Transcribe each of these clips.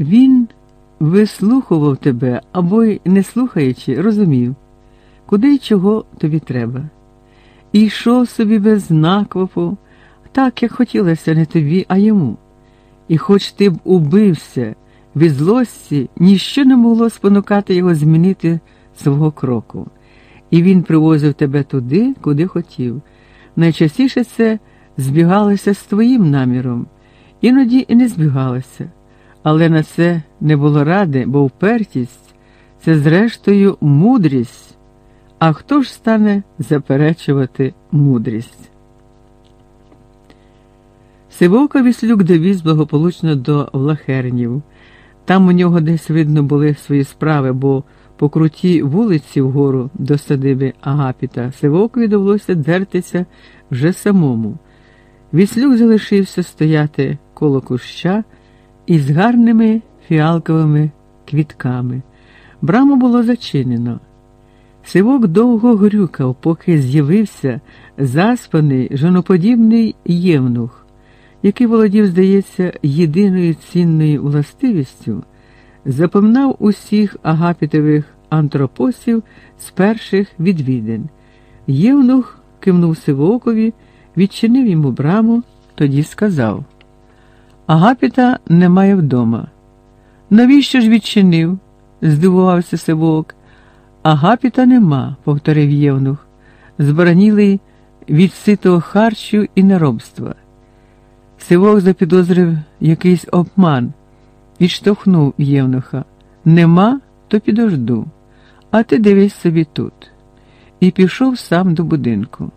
Він вислухував тебе або й не слухаючи, розумів, куди й чого тобі треба. І йшов собі без наквапу, так, як хотілося не тобі, а йому. І хоч ти б убився від злості, ніщо не могло спонукати його змінити свого кроку. І він привозив тебе туди, куди хотів. Найчастіше це збігалося з твоїм наміром, іноді і не збігалося. Але на це не було ради, бо впертість це, зрештою, мудрість. А хто ж стане заперечувати мудрість? Сивовка віслюк довіз благополучно до Влахернів. Там у нього десь видно були свої справи, бо по крутій вулиці вгору до садиби Агапіта Сивовкові довелося дертися вже самому. Віслюк залишився стояти коло куща із гарними фіалковими квітками. Браму було зачинено. Сивок довго грюкав, поки з'явився заспаний жоноподібний євнух, який володів, здається, єдиною цінною властивістю, запевнав усіх агапітових антропосів з перших відвідин. Євнух кивнув Сивокові, відчинив йому браму, тоді сказав Агапіта немає вдома. Навіщо ж відчинив? здивувався Сивок. Агапіта нема, повторив Євнух, зборонілий від ситого харчу і неробства. Сивок запідозрив якийсь обман, відштовхнув Євнуха. Нема, то підожду, а ти дивись собі тут. І пішов сам до будинку.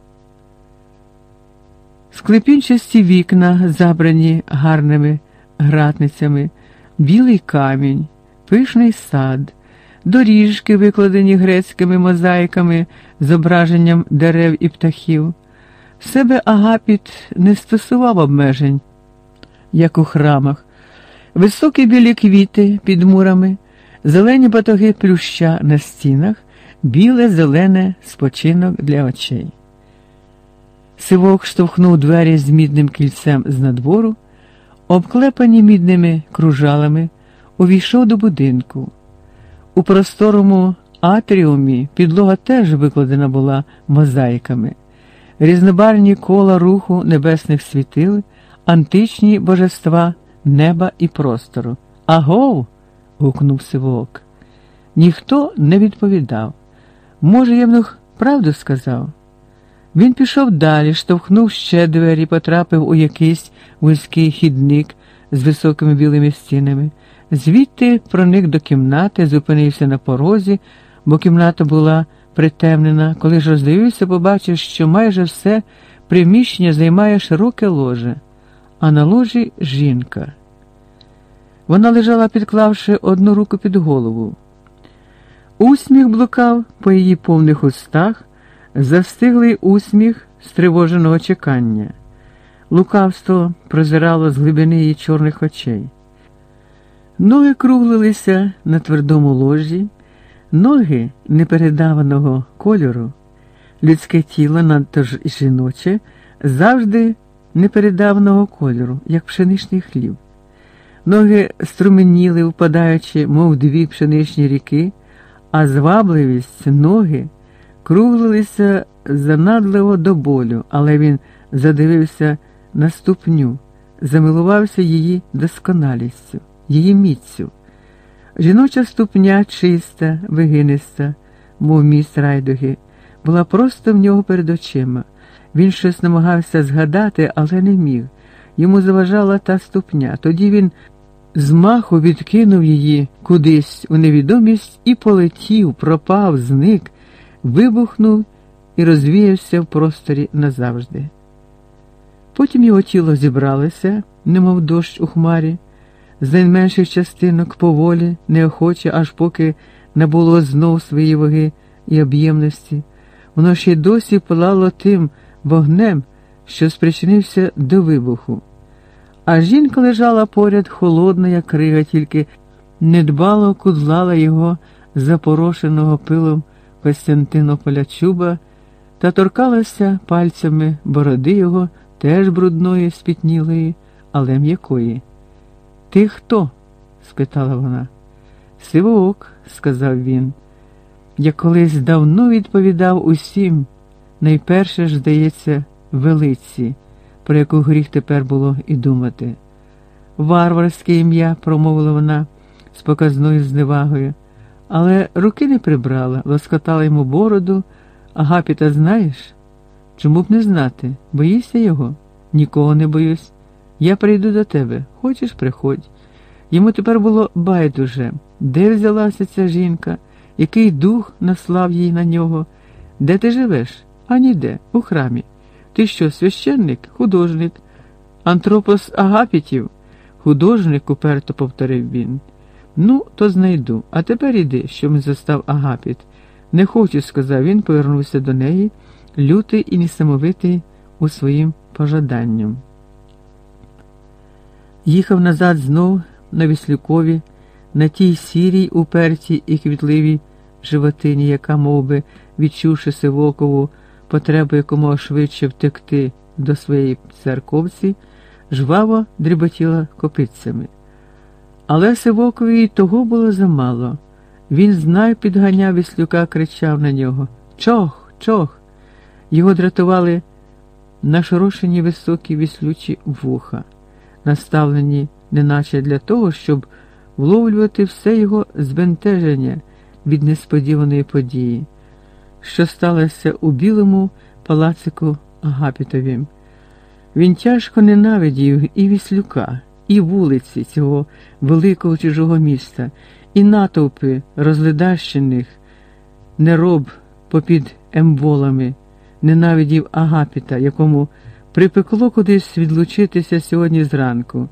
Склепінчасті вікна, забрані гарними гратницями, білий камінь, пишний сад, доріжки, викладені грецькими мозаїками, зображенням дерев і птахів. Себе Агапіт не стосував обмежень, як у храмах, високі білі квіти під мурами, зелені батоги плюща на стінах, біле зелене спочинок для очей. Сивок штовхнув двері з мідним кільцем з надвору, обклепані мідними кружалами, увійшов до будинку. У просторому атріумі підлога теж викладена була мозаїками, різнобарні кола руху небесних світил, античні божества неба і простору. Агов. гукнув Сивок. Ніхто не відповідав. Може, Євнух правду сказав? Він пішов далі, штовхнув ще двері, потрапив у якийсь вузький хідник з високими білими стінами. Звідти проник до кімнати, зупинився на порозі, бо кімната була притемнена. Коли ж роздивився, побачив, що майже все приміщення займає широке ложе, а на ложі жінка. Вона лежала, підклавши одну руку під голову. Усміх блукав по її повних устах застиглий усміх стривоженого чекання. Лукавство прозирало з глибини її чорних очей. Ноги круглилися на твердому ложі, ноги непередаваного кольору, людське тіло надто ж жіноче, завжди непередаваного кольору, як пшеничний хліб. Ноги струменіли, впадаючи, мов дві пшеничні ріки, а звабливість ноги круглилися занадливо до болю, але він задивився на ступню, замилувався її досконалістю, її міцю. Жіноча ступня чиста, вигиниста, мов міст райдуги, була просто в нього перед очима. Він щось намагався згадати, але не міг. Йому заважала та ступня. Тоді він з маху відкинув її кудись у невідомість і полетів, пропав, зник вибухнув і розвіявся в просторі назавжди. Потім його тіло зібралося, немов дощ у хмарі, з найменших частинок поволі, неохоче, аж поки набуло знов свої ваги і об'ємності, воно ще й досі палало тим вогнем, що спричинився до вибуху. А жінка лежала поряд холодна, як крига, тільки недбало кудлала його запорошеного пилом Костянтинополя чуба та торкалася пальцями бороди його теж брудної, спітнілої, але м'якої. Ти хто? спитала вона. Сивоок, сказав він. Я колись давно відповідав усім, найперше ж, здається, велиці, про яку гріх тепер було і думати. Варварське ім'я, промовила вона з показною зневагою, але руки не прибрала, лоскотала йому бороду. Агапіта знаєш? Чому б не знати? Боїшся його? Нікого не боюсь. Я прийду до тебе. Хочеш, приходь. Йому тепер було байдуже, де взялася ця жінка, який дух наслав їй на нього. Де ти живеш? А ніде, у храмі. Ти що, священник, художник, антропос агапітів? Художник, уперто повторив він. Ну, то знайду, а тепер іди, що ми застав агапіт. Не хочу, сказав він, повернувся до неї, лютий і несамовитий у своїм пожаданням. Їхав назад знов на Віслюкові, на тій сірій, упертій і квітливій животині, яка, мов би, відчувши Сивокову потребу якомога швидше втекти до своєї церковці, жваво дріботіла копицями. Але Сивокові й того було замало. Він знай підганяв Віслюка, кричав на нього Чох, чох. Його дратували нашорошені високі віслючі вуха, наставлені неначе для того, щоб вловлювати все його збентеження від несподіваної події, що сталося у білому палацику Агапітові. Він тяжко ненавидів і Віслюка, і вулиці цього великого чужого міста, і натовпи розледащених, нероб попід емволами, ненавидів Агапіта, якому припекло кудись відлучитися сьогодні зранку,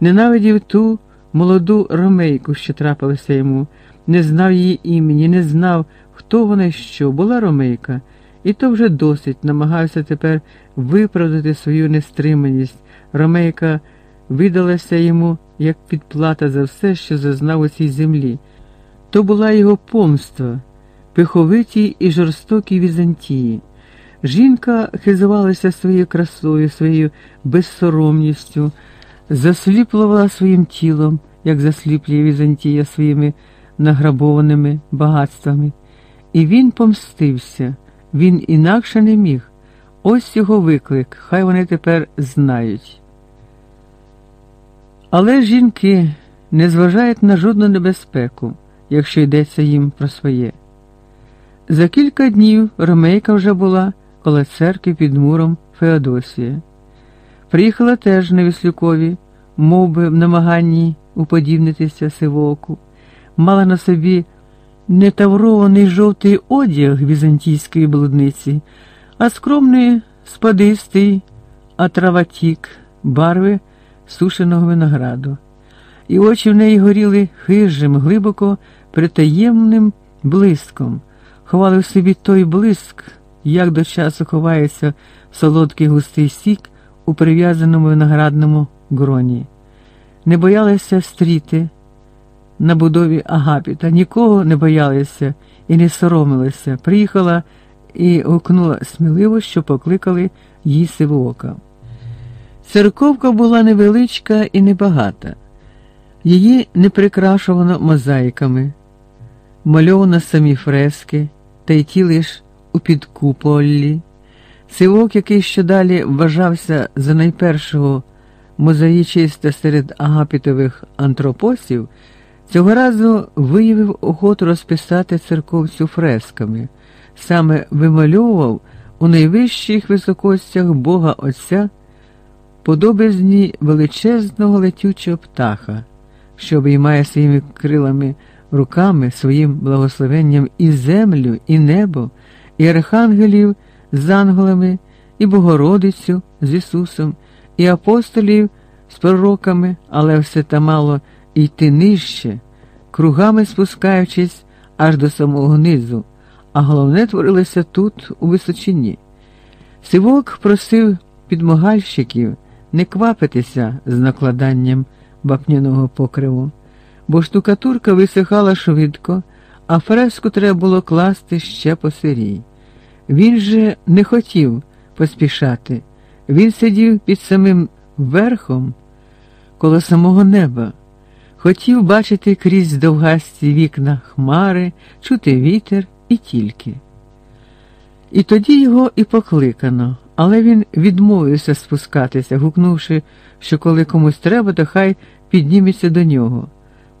ненавидів ту молоду ромейку, що трапилася йому, не знав її імені, не знав, хто вона і що, була ромейка, і то вже досить намагався тепер виправдати свою нестриманість. Ромейка видалася йому як підплата за все, що зазнав у цій землі. То була його помства, пиховитій і жорстокій Візантії. Жінка хизувалася своєю красою, своєю безсоромністю, засліплювала своїм тілом, як засліплює Візантія своїми награбованими багатствами. І він помстився, він інакше не міг. Ось його виклик, хай вони тепер знають. Але жінки не зважають на жодну небезпеку, якщо йдеться їм про своє. За кілька днів Ромейка вже була коло церкви під муром Феодосія. Приїхала теж на Віслюкові, мов би в намаганні уподібнитися сивоку, мала на собі не таврований жовтий одяг візантійської блудниці, а скромний спадистий атраватік барви сушеного винограду, і очі в неї горіли хижим, глибоко притаємним блиском, ховали в собі той блиск, як до часу ховається солодкий густий сік у прив'язаному виноградному гроні. Не боялися стріти на будові Агапіта, нікого не боялися і не соромилися. Приїхала і гукнула сміливо, що покликали їй сивоока. Церковка була невеличка і небагата, її не прикрашувано мозаїками, мальовано самі фрески, та й ті лиш у підкуполі. Сивок, який щодалі вважався за найпершого мозаїчиста серед агапітових антропосів, цього разу виявив охоту розписати церковцю фресками, саме вимальовував у найвищих високостях Бога Отця подобизні величезного летючого птаха, що обіймає своїми крилами руками, своїм благословенням і землю, і небо, і архангелів з ангелами, і Богородицю з Ісусом, і апостолів з пророками, але все та мало йти нижче, кругами спускаючись аж до самого низу, а головне творилося тут, у височині. Сивок просив підмогальщиків не квапитися з накладанням вапняного покриву, бо штукатурка висихала швидко, а фреску треба було класти ще по сирій. Він же не хотів поспішати, він сидів під самим верхом коло самого неба, Хотів бачити крізь довгасті вікна хмари, чути вітер і тільки. І тоді його і покликано, але він відмовився спускатися, гукнувши, що коли комусь треба, то хай підніметься до нього,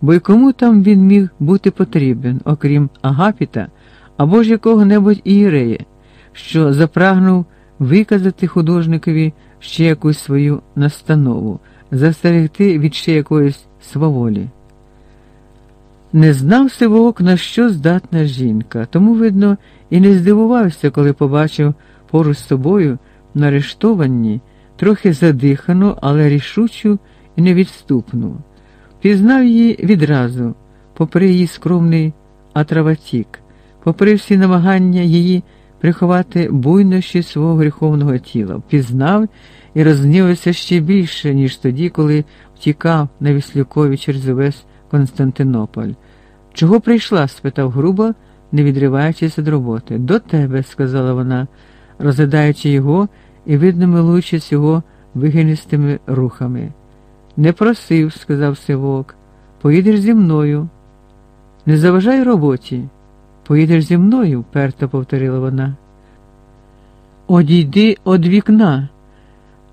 бо й кому там він міг бути потрібен, окрім Агапіта або ж якого-небудь ієрея, що запрагнув виказати художникові ще якусь свою настанову, застерегти від ще якоїсь сваволі. Не знав Сивок, на що здатна жінка, тому, видно, і не здивувався, коли побачив поруч з собою нарештовані, трохи задихану, але рішучу і невідступну. Пізнав її відразу, попри її скромний атраватік, попри всі намагання її приховати буйнощі свого гріховного тіла, пізнав і розгнівався ще більше, ніж тоді, коли втікав на Віслюкові через увесь Константинополь. Чого прийшла? спитав грубо, не відриваючись від роботи. До тебе, сказала вона, розглядаючи його і, видно, милуючись його вигиністими рухами. Не просив, сказав Сивок, поїдеш зі мною. Не заважай роботі. Поїдеш зі мною, перто повторила вона. Одійди од вікна,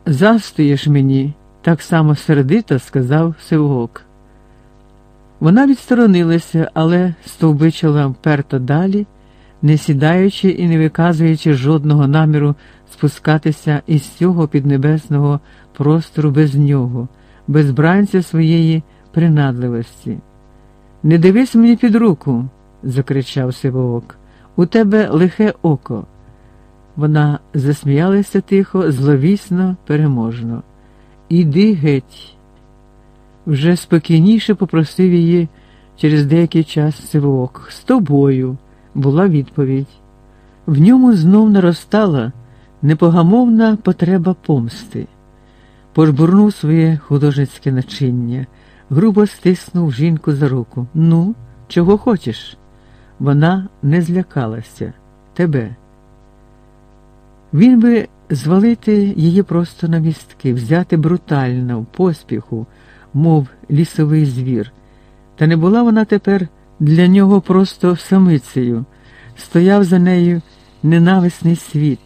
застоїш мені, так само сердито сказав Сивок. Вона відсторонилася, але стовбичила вперто далі, не сідаючи і не виказуючи жодного наміру спускатися із цього піднебесного простору без нього, без бранця своєї принадливості. Не дивись мені під руку, закричав Сивоок, у тебе лихе око. Вона засміялася тихо, зловісно, переможно. Іди геть. Вже спокійніше попросив її через деякий час Сивоок. З тобою, була відповідь. В ньому знов наростала непогамовна потреба помсти. Пожбурнув своє художницьке начиння, грубо стиснув жінку за руку. Ну, чого хочеш? Вона не злякалася тебе. Він би звалити її просто на містки, взяти брутально, в поспіху, мов лісовий звір. Та не була вона тепер для нього просто самицею, стояв за нею ненависний світ,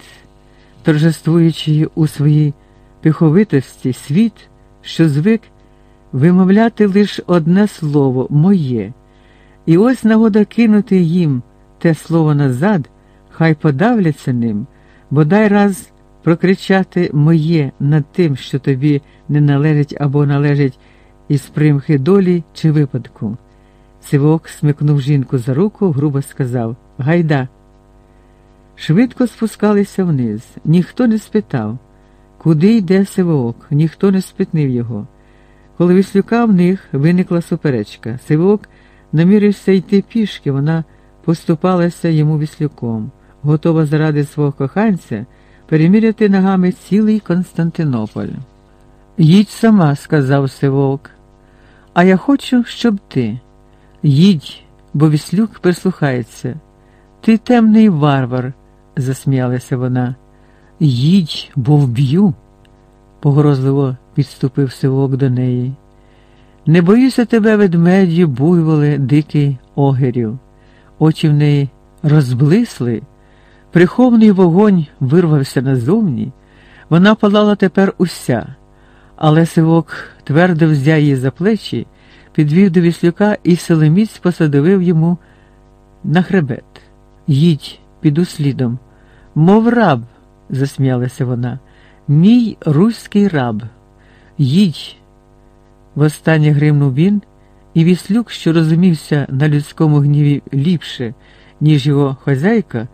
торжествуючи у своїй пиховитості світ, що звик вимовляти лише одне слово моє. І ось нагода кинути їм те слово назад, хай подавляться ним, бодай раз прокричати моє над тим, що тобі не належить або належить із примхи долі чи випадку. Сивок смикнув жінку за руку, грубо сказав Гайда. Швидко спускалися вниз, ніхто не спитав, куди йде Сивок, ніхто не спитнив його. Коли Віслюка в них виникла суперечка. Сивок намірився йти пішки, вона поступалася йому віслюком, готова заради свого коханця переміряти ногами цілий Константинополь. Їдь сама, сказав Сивок, а я хочу, щоб ти. Їдь, бо віслюк прислухається. Ти темний варвар, засміялася вона. Їдь, бо вб'ю, погрозливо підступив Сивок до неї. Не боюся тебе, ведмеді, буйволи, дикий огерів. Очі в неї розблисли, приховний вогонь вирвався назовні, вона палала тепер уся, але сивок твердо взяв її за плечі, підвів до віслюка і силоміць посадовив йому на хребет. Їдь, піду слідом. Мов раб, засміялася вона, мій руський раб. Їдь. Востаннє гримнув він, і віслюк, що розумівся на людському гніві ліпше, ніж його хазяйка,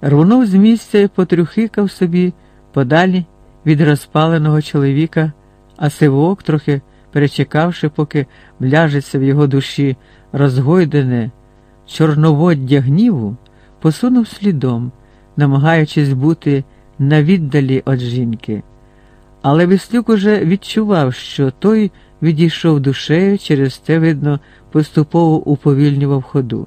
рвонув з місця і потрюхикав собі подалі від розпаленого чоловіка, а сивок, трохи перечекавши, поки вляжеться в його душі розгойдене чорноводдя гніву, посунув слідом, намагаючись бути на віддалі від жінки. Але Віслюк уже відчував, що той відійшов душею, через те, видно, поступово уповільнював ходу.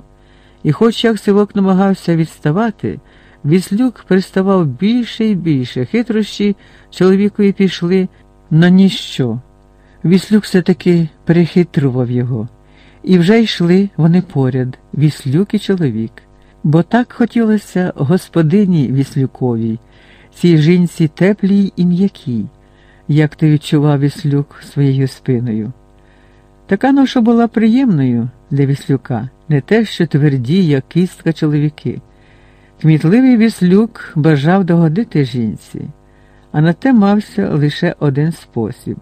І хоч як сивок намагався відставати, Віслюк приставав більше і більше, хитрощі чоловікові пішли на ніщо. Віслюк все-таки перехитрував його, і вже йшли вони поряд, віслюк і чоловік, бо так хотілося господині Віслюковій, цій жінці теплій і м'якій, як ти відчував віслюк своєю спиною. Така ноша була приємною для віслюка, не те, що тверді, як кістка чоловіки. Кмітливий віслюк бажав догодити жінці, а на те мався лише один спосіб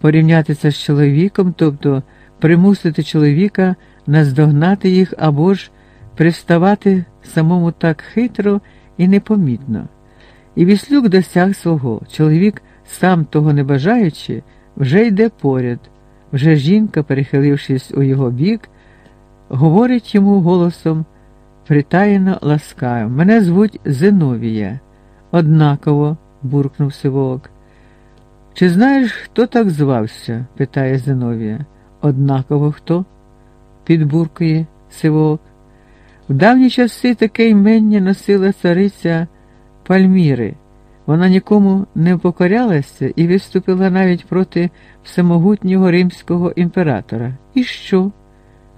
порівнятися з чоловіком, тобто примусити чоловіка наздогнати їх або ж приставати самому так хитро і непомітно. І віслюк досяг свого. Чоловік, сам того не бажаючи, вже йде поряд, вже жінка, перехилившись у його бік, говорить йому голосом притаєно ласкаю. Мене звуть Зиновія. Однаково, буркнув Сивок. Чи знаєш, хто так звався? питає Зиновія. Однаково хто? підбуркує Сивок. В давні часи таке імення носила цариця Пальміри. Вона нікому не покорялася і виступила навіть проти всемогутнього римського імператора. І що?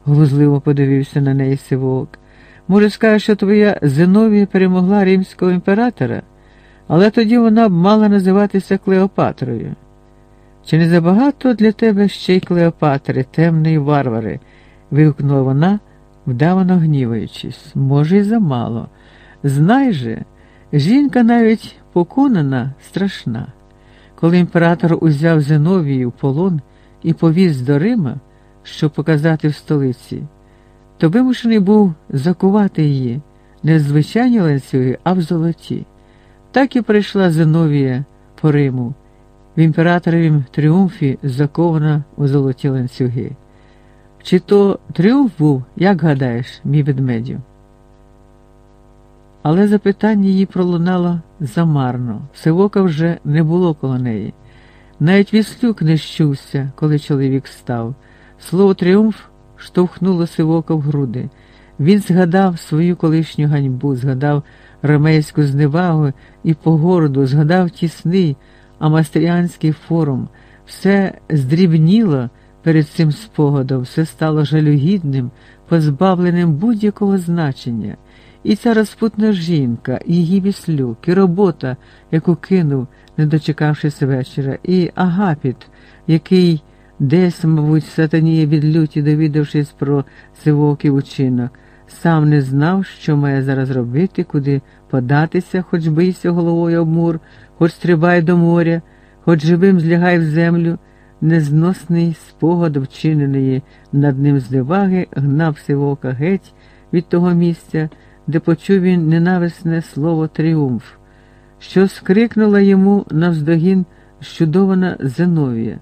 глузливо подивився на неї Сивок. Може, скажеш, що твоя Зиновія перемогла римського імператора, але тоді вона б мала називатися Клеопатрою. Чи не забагато для тебе ще й Клеопатри, темної варвари? вигукнула вона, вдавано гніваючись. Може, й замало. Знай же, жінка навіть поконана страшна. Коли імператор узяв Зиновію в полон і повіз до Рима, щоб показати в столиці то вимушений був закувати її не в звичайні ланцюги, а в золоті. Так і прийшла Зиновія по Риму, в імператоровім тріумфі закована у золоті ланцюги. Чи то тріумф був, як гадаєш, мій ведмедю? Але запитання її пролунало замарно, Сивока вже не було коло неї. Навіть віслюк не щувся, коли чоловік став. Слово тріумф штовхнуло сивока в груди. Він згадав свою колишню ганьбу, згадав ромейську зневагу і погороду, згадав тісний амастріанський форум, все здрібніло перед цим спогадом, все стало жалюгідним, позбавленим будь-якого значення. І ця розпутна жінка, її віслюк, і робота, яку кинув, не дочекавшись вечора, і агапіт, який Десь, мабуть, сатаніє від люті, довідавшись про сивокий учинок, сам не знав, що має зараз робити, куди податися, хоч бийся головою об мур, хоч стрибай до моря, хоч живим злягай в землю, незносний спогад вчиненої над ним здиваги гнав сивока геть від того місця, де почув він ненависне слово тріумф, що скрикнула йому навздогін щудована Зеновія.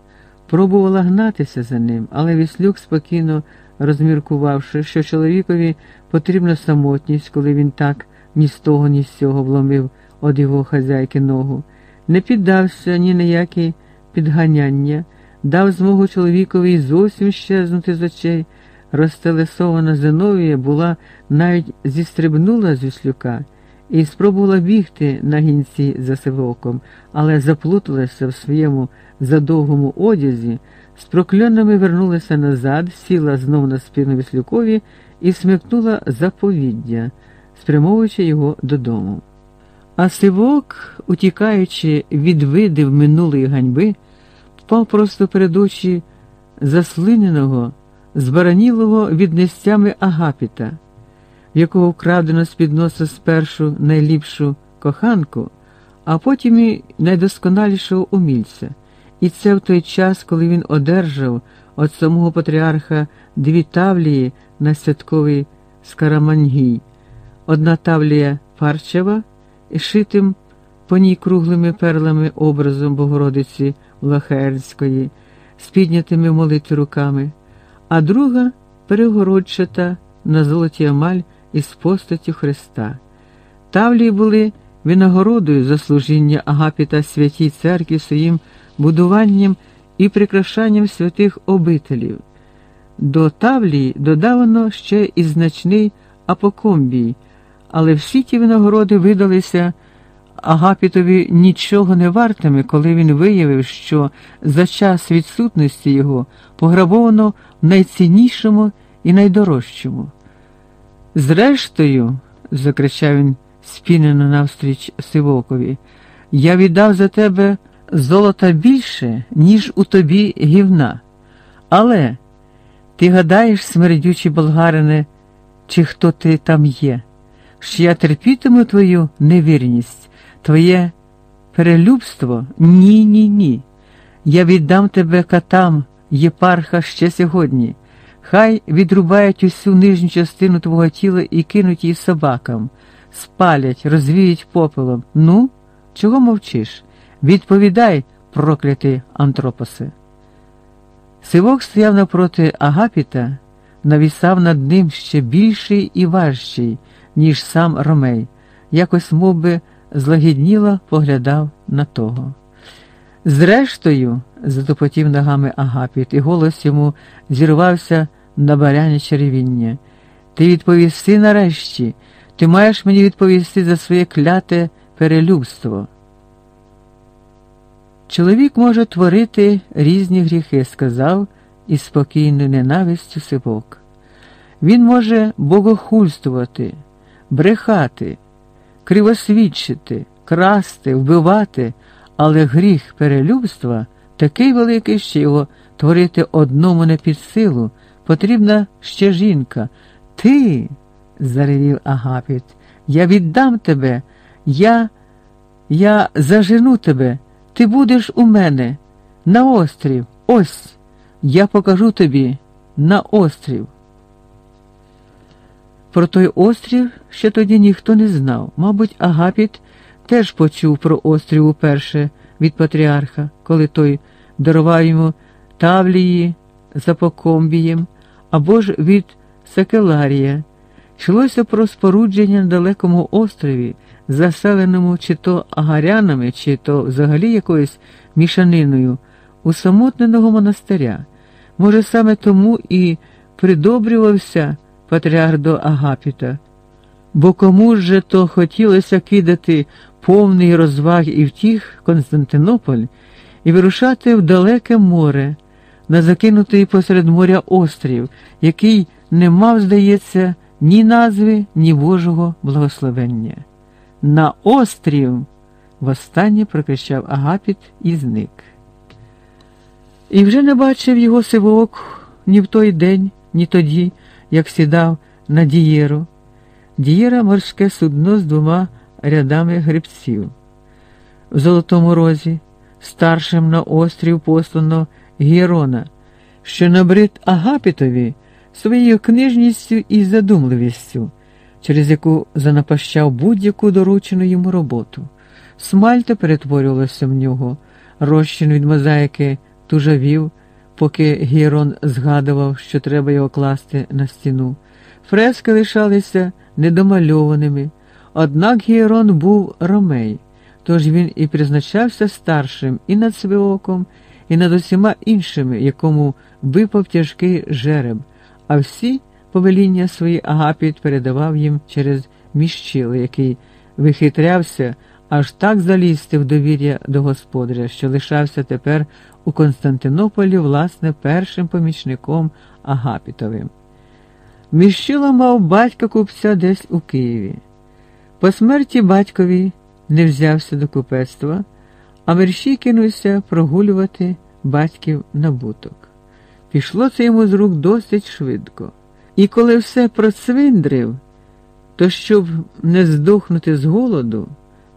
Пробувала гнатися за ним, але Віслюк, спокійно розміркувавши, що чоловікові потрібна самотність, коли він так ні з того, ні з цього вломив од його хазяйки ногу, не піддався ні на які підганяння, дав змогу чоловікові зовсім щезнути з очей. Розтелесована Зиновія була навіть зістрибнула з Віслюка і спробувала бігти на гінці за сивоком, але заплуталася в своєму задовгому одязі, з прокльонами вернулася назад, сіла знов на спину Віслюкові і смикнула заповіддя, спрямовуючи його додому. А сивок, утікаючи від видів минулої ганьби, впав просто перед очі заслиненого, збаранілого від нестями агапіта в якого вкрадено з під носа спершу найліпшу коханку, а потім і найдосконалішого умільця. І це в той час, коли він одержав від самого патріарха дві тавлії на святковий скарамангій. Одна тавлія парчева, шитим по ній круглими перлами образом Богородиці Влахерської, з піднятими в молитві руками, а друга перегородчата на золоті амаль із постаттю Христа. Тавлії були винагородою за служіння Агапіта святій церкві своїм будуванням і прикрашанням святих обителів. До Тавлії додавано ще і значний апокомбій, але всі ті винагороди видалися Агапітові нічого не вартими, коли він виявив, що за час відсутності його пограбовано в найціннішому і найдорожчому. Зрештою, закричав він спінено навстріч Сивокові, я віддав за тебе золота більше, ніж у тобі гівна. Але ти гадаєш, смердючий болгарине, чи хто ти там є, що я терпітиму твою невірність, твоє перелюбство? Ні, ні, ні. Я віддам тебе катам, єпарха ще сьогодні. Хай відрубають усю нижню частину твого тіла і кинуть її собакам, спалять, розвіють попелом. Ну, чого мовчиш? Відповідай, проклятий антропосе. Сивок стояв напроти Агапіта, навісав над ним ще більший і важчий, ніж сам Ромей, якось мов би, злагідніло поглядав на того. Зрештою, затопотів ногами Агапіт, і голос йому зірвався на баряне черевіння. Ти відповісти нарешті, ти маєш мені відповісти за своє кляте перелюбство. Чоловік може творити різні гріхи, сказав із спокійною ненавистю сивок. Він може богохульствувати, брехати, кривосвідчити, красти, вбивати, але гріх перелюбства такий великий, що його творити одному не під силу. Потрібна ще жінка. Ти, заревів Агапіт, я віддам тебе, я, я зажену тебе. Ти будеш у мене на острів. Ось я покажу тобі на острів. Про той острів ще тоді ніхто не знав. Мабуть, Агапіт теж почув про острів уперше від патріарха, коли той дарував йому Тавлії за Покомбієм або ж від Сакеларія. Йшлося про спорудження на далекому острові заселеному чи то агарянами, чи то взагалі якоюсь мішаниною, усамотненого монастиря. Може, саме тому і придобрювався патріарх до Агапіта, бо кому ж же то хотілося кидати повний розваг і втіх Константинополь і вирушати в далеке море, на закинутий посеред моря острів, який не мав, здається, ні назви, ні Божого благословення. На острів. востаннє прокричав Агапіт і зник. І вже не бачив його сивок ні в той день, ні тоді, як сідав на дієру. Дієра морське судно з двома рядами грибців. В Золотому розі, старшим на острів послано Гєрона, що набрид Агапітові своєю книжністю і задумливістю через яку занапащав будь-яку доручену йому роботу. Смальта перетворювалася в нього, розчин від мозаїки тужавів, поки Гірон згадував, що треба його класти на стіну. Фрески лишалися недомальованими, однак Гірон був ромей, тож він і призначався старшим і над Свиоком, і над усіма іншими, якому випав тяжкий жереб, а всі повеління свої Агапіт передавав їм через міщили, який вихитрявся аж так залізти в довір'я до господаря, що лишався тепер у Константинополі, власне, першим помічником Агапітовим. Міщило мав батька купця десь у Києві. По смерті батькові не взявся до купецтва, а мерщій кинувся прогулювати батьків набуток. Пішло це йому з рук досить швидко. І коли все процвиндрив, то щоб не здохнути з голоду,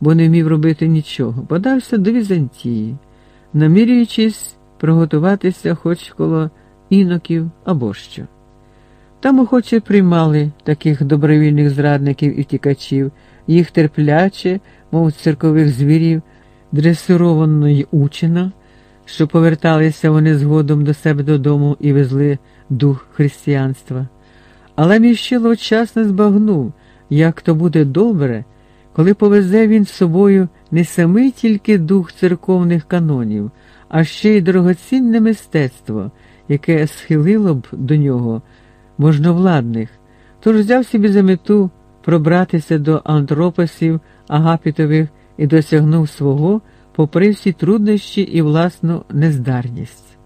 бо не вмів робити нічого, подався до Візантії, намірюючись приготуватися хоч коло іноків або що. Там охоче приймали таких добровільних зрадників і втікачів, їх терпляче, мов циркових звірів, дресировано й учено, що поверталися вони згодом до себе додому і везли дух християнства. Але міщило час не збагнув, як то буде добре, коли повезе він з собою не самий тільки дух церковних канонів, а ще й дорогоцінне мистецтво, яке схилило б до нього можновладних, тож взяв собі за мету пробратися до антропосів Агапітових і досягнув свого попри всі труднощі і власну нездарність.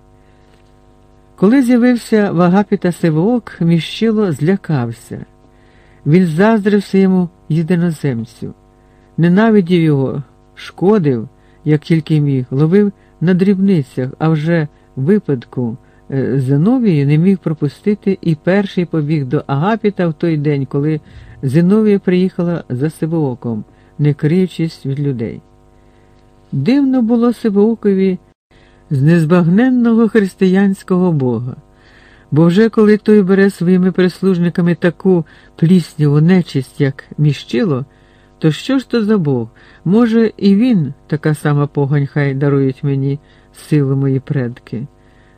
Коли з'явився в Агапіта Севоок, міщило злякався. Він заздрився йому єдиноземцю, ненавидів його, шкодив, як тільки міг, ловив на дрібницях, а вже випадку е, Зиновії не міг пропустити і перший побіг до Агапіта в той день, коли Зиновія приїхала за Сивооком, не криючись від людей. Дивно було Сивоукові з незбагненного християнського Бога, бо вже коли той бере своїми прислужниками таку плісняву нечисть, як міщило, то що ж то за Бог? Може, і він, така сама погань, хай дарують мені силу мої предки.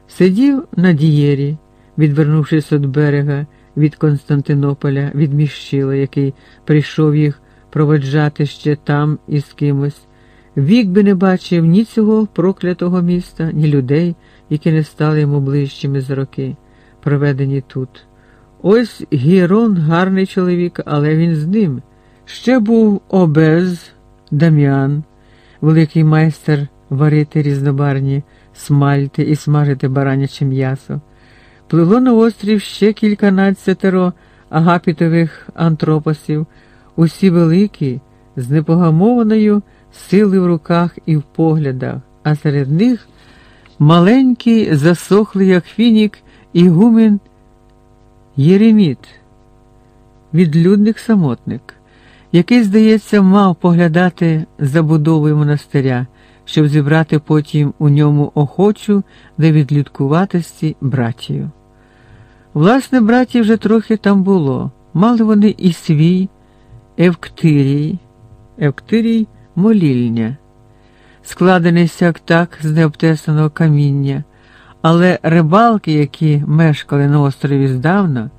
Сидів на дієрі, відвернувшись від берега, від Константинополя, від міщила, який прийшов їх проводжати ще там із кимось. Вік би не бачив ні цього проклятого міста, ні людей, які не стали йому ближчими за роки, проведені тут. Ось Гірон гарний чоловік, але він з ним. Ще був обез Дам'ян, великий майстер варити різнобарні смальти і смажити бараняче м'ясо. Пливло на острів ще кільканадцятеро агапітових антропосів, усі великі, з непогамованою сили в руках і в поглядах, а серед них маленький, засохлий, як фінік, ігумен Єреміт, відлюдник самотник, який, здається, мав поглядати за будовою монастиря, щоб зібрати потім у ньому охочу для відлюдкуватості братію. Власне, братів вже трохи там було, мали вони і свій Евктирій. Евктирій – молільня, складений сяк так з необтесаного каміння, але рибалки, які мешкали на острові здавна,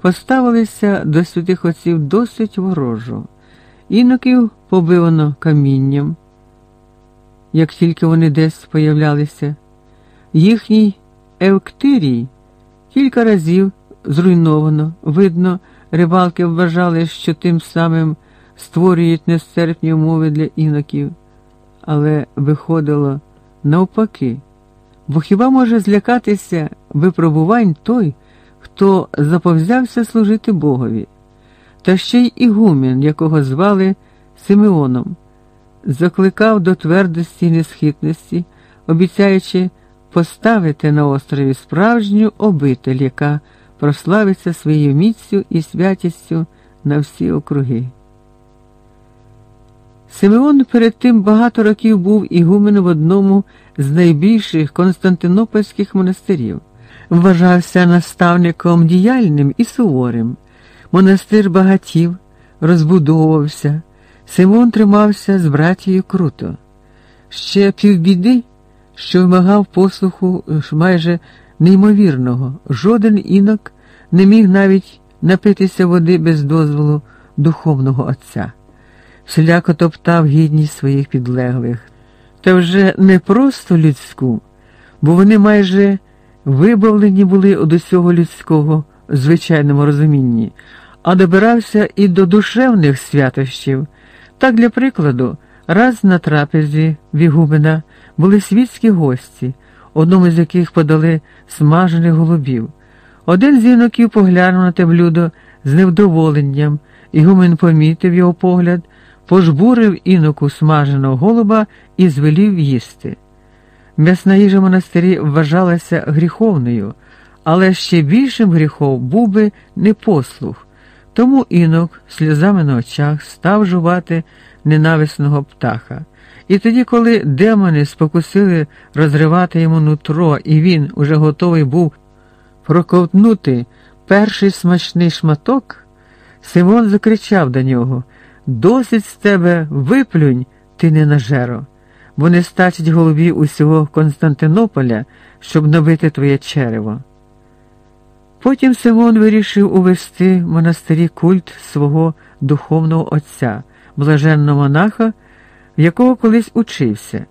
поставилися до святих отців досить ворожо, іноків побивано камінням, як тільки вони десь появлялися. Їхній Евктирій кілька разів зруйновано, видно, рибалки вважали, що тим самим створюють нестерпні умови для іноків, але виходило навпаки, бо хіба може злякатися випробувань той, хто заповзявся служити Богові, та ще й ігумен, якого звали Симеоном, закликав до твердості і несхитності, обіцяючи поставити на острові справжню обитель, яка прославиться своєю міцю і святістю на всі округи. Симеон перед тим багато років був ігуменом в одному з найбільших Константинопольських монастирів, вважався наставником діяльним і суворим. Монастир багатів, розбудовувався. Симон тримався з братією круто. Ще півбіди, що вимагав послуху майже неймовірного, жоден інок не міг навіть напитися води без дозволу духовного отця всіляко топтав гідність своїх підлеглих, та вже не просто людську, бо вони майже вибавлені були від усього людського в звичайному розумінні, а добирався і до душевних святощів. Так, для прикладу, раз на трапезі Вігумена були світські гості, одному з яких подали смажених голубів. Один з юнаків поглянув на те блюдо з невдоволенням, і гумен помітив його погляд пожбурив іноку смаженого голуба і звелів їсти. М'ясна їжа монастирі вважалася гріховною, але ще більшим гріхом був би непослух, тому інок сльозами на очах став жувати ненависного птаха. І тоді, коли демони спокусили розривати йому нутро, і він уже готовий був проковтнути перший смачний шматок, Симон закричав до нього Досить з тебе виплюнь, ти не нажеро, бо не стачить голові усього Константинополя, щоб набити твоє черево. Потім Симон вирішив увести в монастирі культ свого духовного отця, блаженного монаха, в якого колись учився.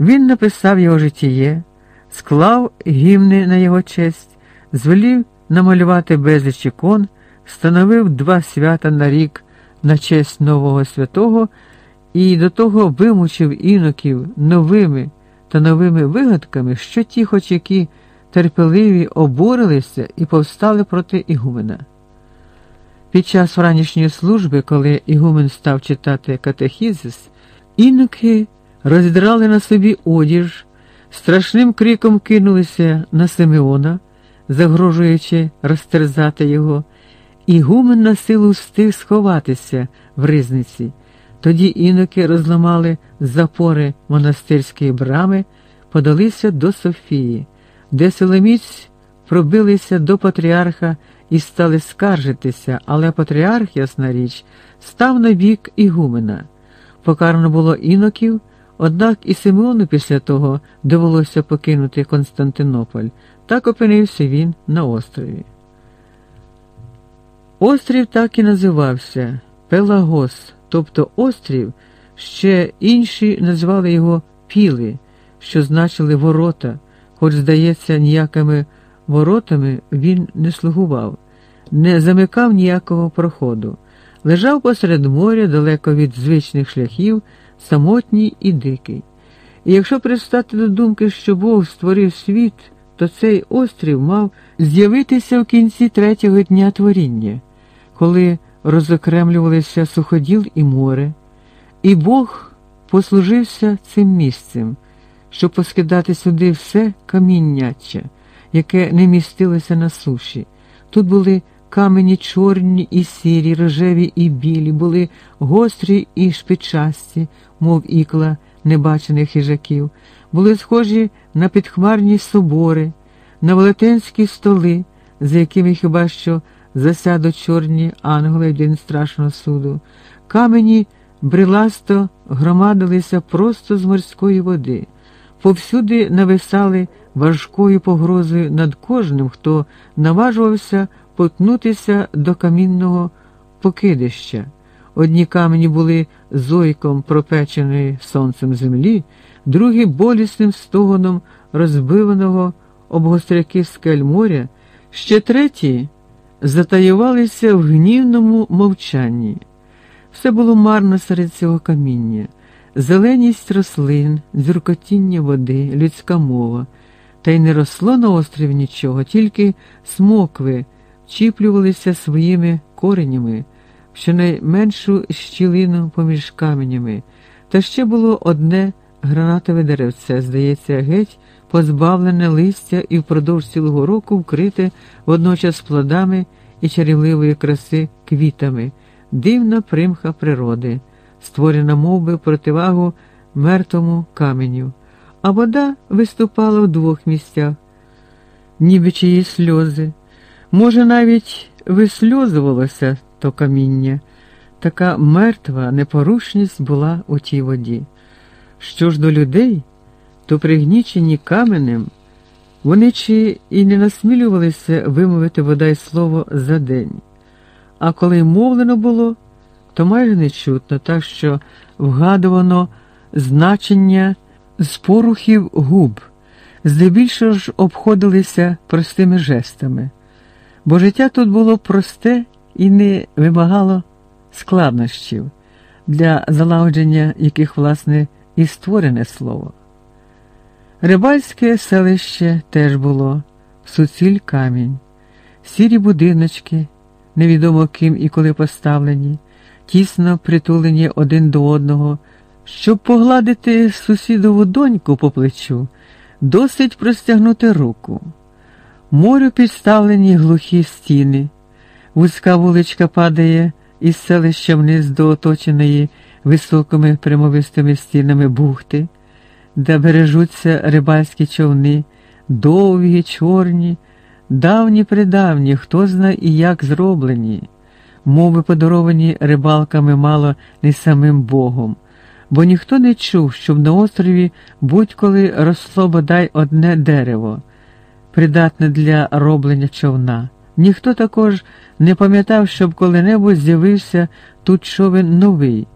Він написав його житіє, склав гімни на його честь, звелів намалювати безліч ікон, встановив два свята на рік на честь нового святого і до того вимучив іноків новими та новими вигадками, що ті, хоч які терпеливі, обурилися і повстали проти Ігумена. Під час вранішньої служби, коли Ігумен став читати катехізис, іноки роздрали на собі одіж, страшним криком кинулися на Симеона, загрожуючи розтерзати його, Ігумен на силу встиг сховатися в ризниці. Тоді іноки розламали запори монастирської брами, подалися до Софії, де силоміць пробилися до патріарха і стали скаржитися, але патріарх, ясна річ, став на бік Ігумена. Покарано було іноків, однак і Симеону після того довелося покинути Константинополь. Так опинився він на острові. Острів так і називався Пелагос, тобто острів, ще інші назвали його Піли, що значили ворота, хоч, здається, ніякими воротами він не слугував, не замикав ніякого проходу, лежав посеред моря далеко від звичних шляхів, самотній і дикий. І якщо пристати до думки, що Бог створив світ, то цей острів мав з'явитися в кінці третього дня творіння, коли розокремлювалися суходіл і море, і Бог послужився цим місцем, щоб поскидати сюди все камінняче яке не містилося на суші. Тут були камені чорні і сірі, рожеві і білі, були гострі і шпичасті, мов ікла небачених хижаків, були схожі на підхмарні собори, на велетенські столи, за якими хіба що засядуть чорні ангели день страшного суду. Камені бриласто громадилися просто з морської води. Повсюди нависали важкою погрозою над кожним, хто наважувався потнутися до камінного покидища. Одні камені були зойком пропеченої сонцем землі, другі болісним стогоном розбиваного об гостряки скель моря, ще треті затаювалися в гнівному мовчанні. Все було марно серед цього каміння, зеленість рослин, дзюркотіння води, людська мова. Та й не росло на острові нічого, тільки смокви вчіплювалися своїми коренями в щонайменшу щілину поміж каменями. Та ще було одне гранатове деревце, здається, геть позбавлене листя і впродовж цілого року вкрите водночас плодами і чарівливої краси квітами, дивна примха природи, створена мов би, противагу мертвому каменю а вода виступала в двох місцях, ніби чиї сльози. Може, навіть висльозувалося то каміння, така мертва непорушність була у тій воді. Що ж до людей, то пригнічені каменем, вони чи і не насмілювалися вимовити бодай слово за день, а коли мовлено було, то майже не чутно, так що вгадувано значення з порухів губ, здебільшого ж обходилися простими жестами, бо життя тут було просте і не вимагало складнощів, для залагодження яких, власне, і створене слово. Рибальське селище теж було, суціль камінь, сірі будиночки, невідомо ким і коли поставлені, тісно притулені один до одного. Щоб погладити сусідову доньку по плечу, досить простягнути руку. Морю підставлені глухі стіни, вузька вуличка падає із селища вниз до оточеної високими прямовистими стінами бухти, де бережуться рибальські човни, довгі, чорні, давні придавні, хто зна і як зроблені, мови подаровані рибалками мало не самим Богом бо ніхто не чув, щоб на острові будь-коли росло бодай одне дерево, придатне для роблення човна. Ніхто також не пам'ятав, щоб коли-небудь з'явився тут човен новий.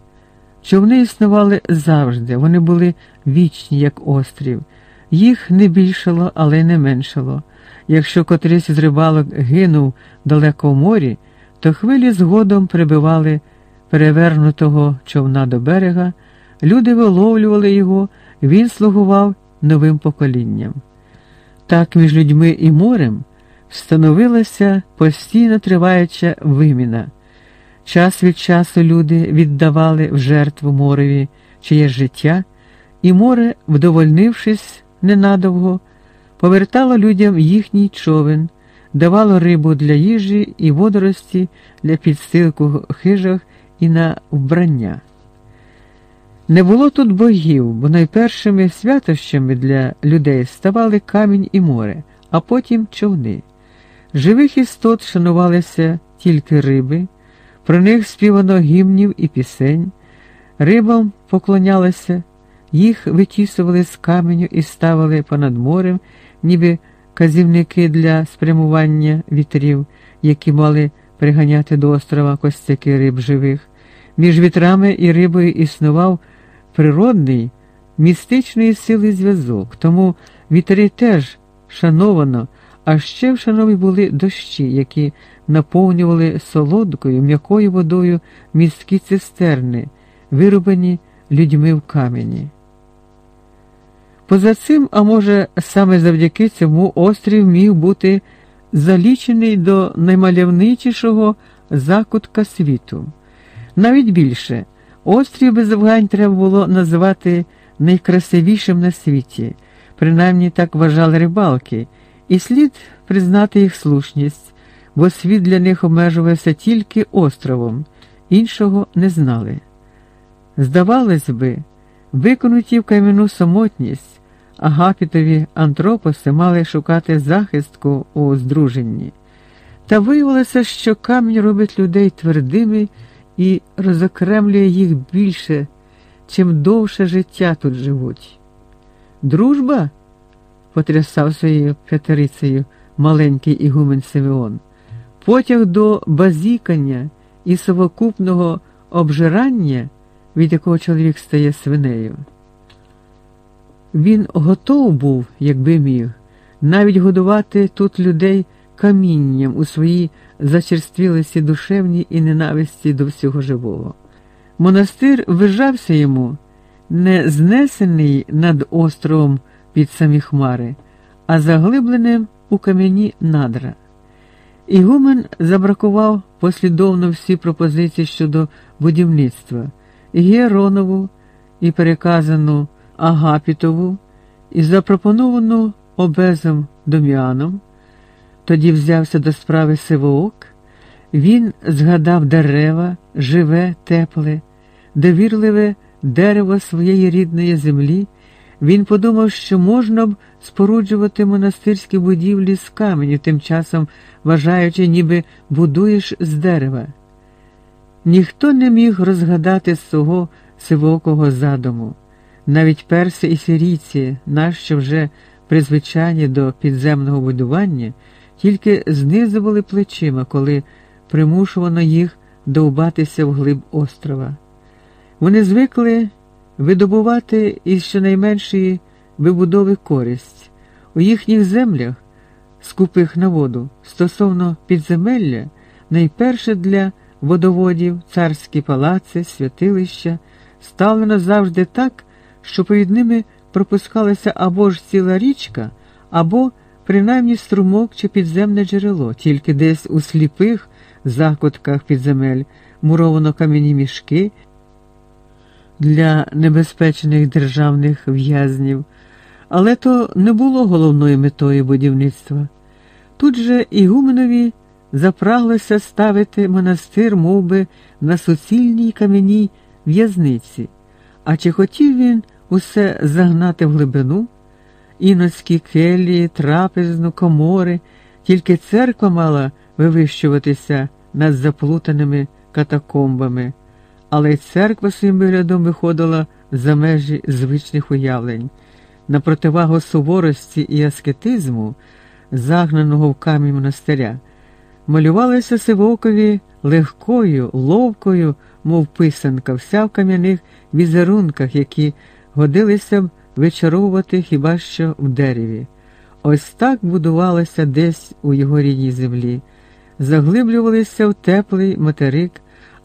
Човни існували завжди, вони були вічні, як острів. Їх не більшало, але й не меншало. Якщо котрийсь з рибалок гинув далеко в морі, то хвилі згодом прибивали перевернутого човна до берега Люди виловлювали його, він слугував новим поколінням. Так між людьми і морем встановилася постійно триваюча виміна. Час від часу люди віддавали в жертву мореві чиє життя, і море, вдовольнившись ненадовго, повертало людям їхній човен, давало рибу для їжі і водорості для підстилку в хижах і на вбрання. Не було тут богів, бо найпершими святощами для людей ставали камінь і море, а потім човни. Живих істот шанувалися тільки риби, про них співано гімнів і пісень, рибам поклонялися, їх витісували з каменю і ставили понад морем, ніби казівники для спрямування вітрів, які мали приганяти до острова костяки риб живих. Між вітрами і рибою існував природний, містичної сили зв'язок, тому вітри теж шановано, а ще вшанові були дощі, які наповнювали солодкою, м'якою водою місткі цистерни, вирубані людьми в камені. Поза цим, а може, саме завдяки цьому острів міг бути залічений до наймальовничішого закутка світу. Навіть більше, острів без Афгань треба було називати найкрасивішим на світі, принаймні так вважали рибалки, і слід признати їх слушність, бо світ для них обмежувався тільки островом, іншого не знали. Здавалось би, виконуті в кам'яну самотність, агапітові антропоси мали шукати захистку у здруженні. Та виявилося, що камінь робить людей твердими і розокремлює їх більше, чим довше життя тут живуть. Дружба? Потрясав своєю п'ятерицею маленький ігумен Симеон. Потяг до базікання і совокупного обжирання, від якого чоловік стає свинею. Він готов був, якби міг, навіть годувати тут людей камінням у своїй зачерствілості душевній і ненависті до всього живого. Монастир вижався йому, не знесений над островом під самі хмари, а заглибленим у кам'яні надра. Ігумен забракував послідовно всі пропозиції щодо будівництва Геронову і переказану Агапітову і запропоновану обезом Дом'яном. Тоді взявся до справи Сивоок, він згадав дерева, живе, тепле, довірливе дерево своєї рідної землі. Він подумав, що можна б споруджувати монастирські будівлі з каменю, тим часом вважаючи, ніби будуєш з дерева. Ніхто не міг розгадати свого сивокого задуму. Навіть перси і сирійці, нащо вже призвичайні до підземного будування, тільки знизували плечима, коли примушувано їх довбатися в глиб острова. Вони звикли видобувати із щонайменшої вибудови користь. У їхніх землях, скупих на воду, стосовно підземелля, найперше для водоводів, царські палаци, святилища, ставлено завжди так, що перед ними пропускалася або ж ціла річка, або принаймні струмок чи підземне джерело, тільки десь у сліпих закутках підземель муровано кам'яні мішки для небезпечних державних в'язнів, але то не було головною метою будівництва. Тут же Ігуменові запраглося ставити монастир мов би, на суцільній кам'яній в'язниці, а чи хотів він усе загнати в глибину, іноцькі келії, трапезну, комори, тільки церква мала вивищуватися над заплутаними катакомбами але й церква своїм виглядом виходила за межі звичних уявлень. На противагу суворості і аскетизму, загнаного в камінь монастиря, малювалися Сивокові легкою, ловкою, мов писанка, вся в кам'яних візерунках, які годилися б вичаровувати хіба що в дереві. Ось так будувалося десь у його рідній землі, заглиблювалися в теплий материк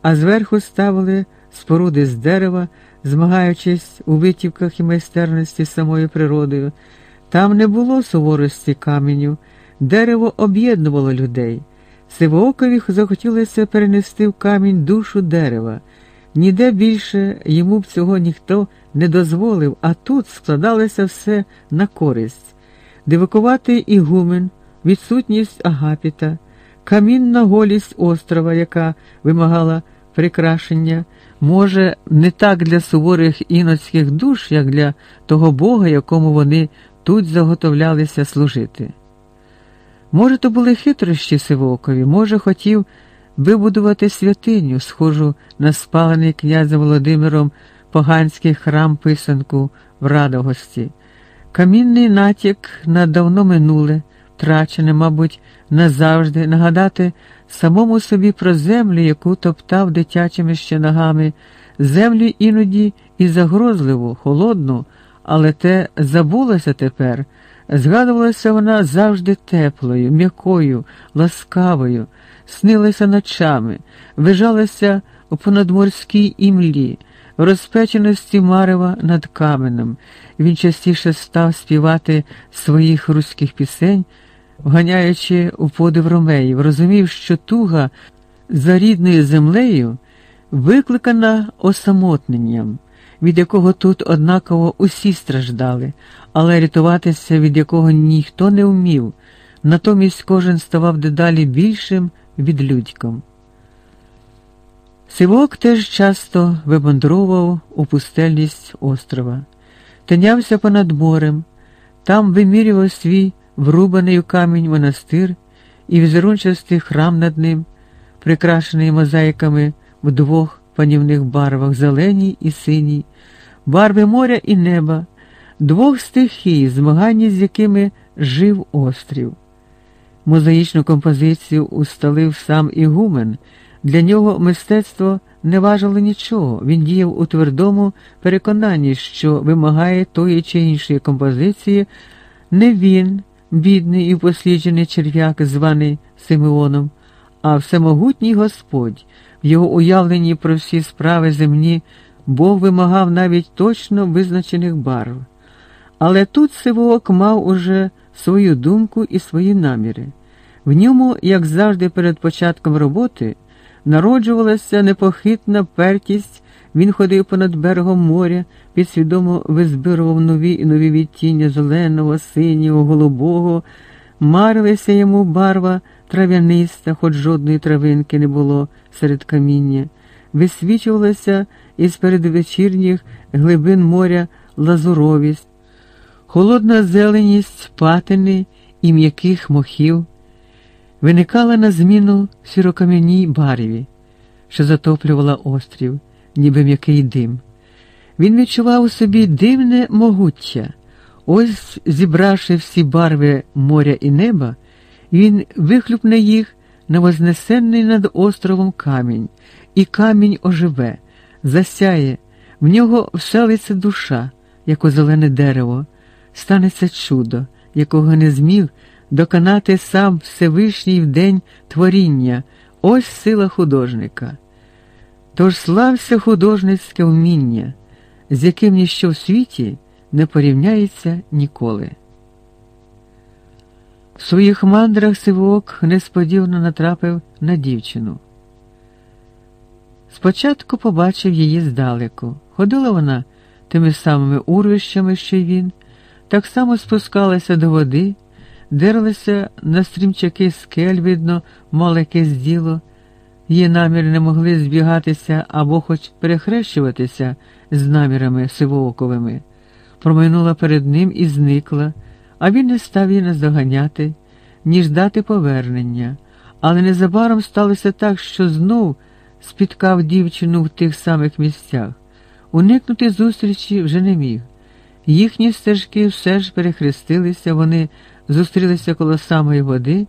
а зверху ставили споруди з дерева, змагаючись у витівках і майстерності самою природою. Там не було суворості каменю, дерево об'єднувало людей. Сивоокові захотілося перенести в камінь душу дерева. Ніде більше йому б цього ніхто не дозволив, а тут складалося все на користь. Дивакуватий ігумен, відсутність агапіта, камінна голість острова, яка вимагала прикрашення, може, не так для суворих іноцьких душ, як для того Бога, якому вони тут заготовлялися служити. Може, то були хитрощі Сивокові, може, хотів вибудувати святиню, схожу на спалений князем Володимиром поганський храм писанку в Радогості. Камінний натяк на давно минуле, втрачене, мабуть, назавжди, нагадати самому собі про землю, яку топтав дитячими ще ногами, землю іноді і загрозливу, холодну, але те забулося тепер. Згадувалася вона завжди теплою, м'якою, ласкавою, снилася ночами, вижалася у понадморській імлі, в розпеченості марева над каменем. Він частіше став співати своїх руських пісень, вганяючи у подив ромеїв, розумів, що туга за рідною землею викликана осамотненням від якого тут однаково усі страждали, але рятуватися від якого ніхто не вмів, натомість кожен ставав дедалі більшим відлюдьком. Сивок теж часто вимандровував у пустельність острова, тинявся понад морем, там вимірював свій врубаний у камінь монастир і візерунчастий храм над ним, прикрашений мозаїками в двох панівних барвах зеленій і синій, барви моря і неба, двох стихій, змагання з якими жив острів. Мозаїчну композицію усталив сам Ігумен. Для нього мистецтво не важило нічого, він діяв у твердому переконанні, що вимагає тої чи іншої композиції, не він, бідний і посліджений черв'як, званий Симеоном, а всемогутній Господь, в його уявленні про всі справи земні Бог вимагав навіть точно визначених барв. Але тут Сивоок мав уже свою думку і свої наміри. В ньому, як завжди, перед початком роботи, народжувалася непохитна пертість, він ходив понад берегом моря, підсвідомо визбирував нові і нові відтіння зеленого, синього, голубого, марилася йому барва трав'яниста, хоч жодної травинки не було серед каміння, висвічувалася із передвечірніх глибин моря лазуровість, холодна зеленість патини і м'яких мохів, виникала на зміну сірокам'яній барві, що затоплювала острів, ніби м'який дим. Він відчував у собі дивне могуття. Ось, зібравши всі барви моря і неба, він вихлюпне їх на вознесенний над островом камінь, і камінь оживе, засяє, в нього вселиться душа, як у зелене дерево, станеться чудо, якого не зміг доконати сам Всевишній в день творіння, ось сила художника. Тож слався художницьке вміння, з яким ніщо в світі не порівняється ніколи. В своїх мандрах Сивок несподівано натрапив на дівчину. Спочатку побачив її здалеку. Ходила вона тими самими урвищами, що й він, так само спускалася до води, дерлася на стрімчаки скель, видно, мало якесь діло. Її наміри не могли збігатися або хоч перехрещуватися з намірами сивооковими. Промайнула перед ним і зникла, а він не став її наздоганяти, ні ждати повернення. Але незабаром сталося так, що знов спіткав дівчину в тих самих місцях. Уникнути зустрічі вже не міг. Їхні стежки все ж перехрестилися, вони зустрілися коло самої води,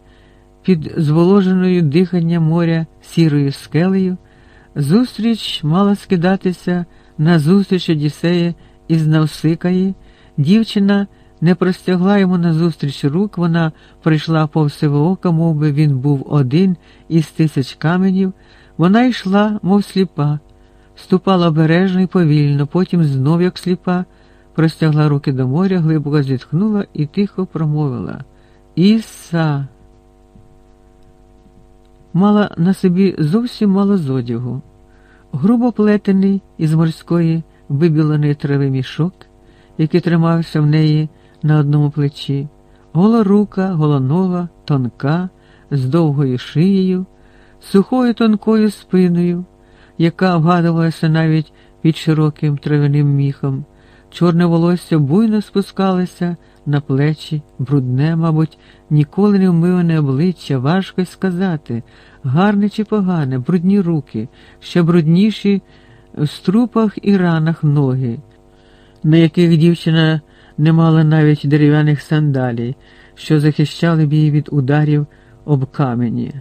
під зволоженою дихання моря сірою скелею. Зустріч мала скидатися на зустріч Одіссея із Навсикаї. Дівчина не простягла йому назустріч рук, вона прийшла повз ока, мов би він був один із тисяч каменів. Вона йшла, мов сліпа, ступала обережно і повільно, потім знов, як сліпа, простягла руки до моря, глибоко зітхнула і тихо промовила Іса. Мала на собі зовсім мало зодягу, грубо плетений із морської вибіленої трави мішок, який тримався в неї на одному плечі, голорука, голонога, тонка, з довгою шиєю, сухою тонкою спиною, яка вгадувалася навіть під широким травяним міхом. Чорне волосся буйно спускалося на плечі, брудне, мабуть, ніколи не вмиване обличчя, важко й сказати, гарне чи погане, брудні руки, ще брудніші в струпах і ранах ноги, на яких дівчина не мала навіть дерев'яних сандалій, що захищали б її від ударів об камені.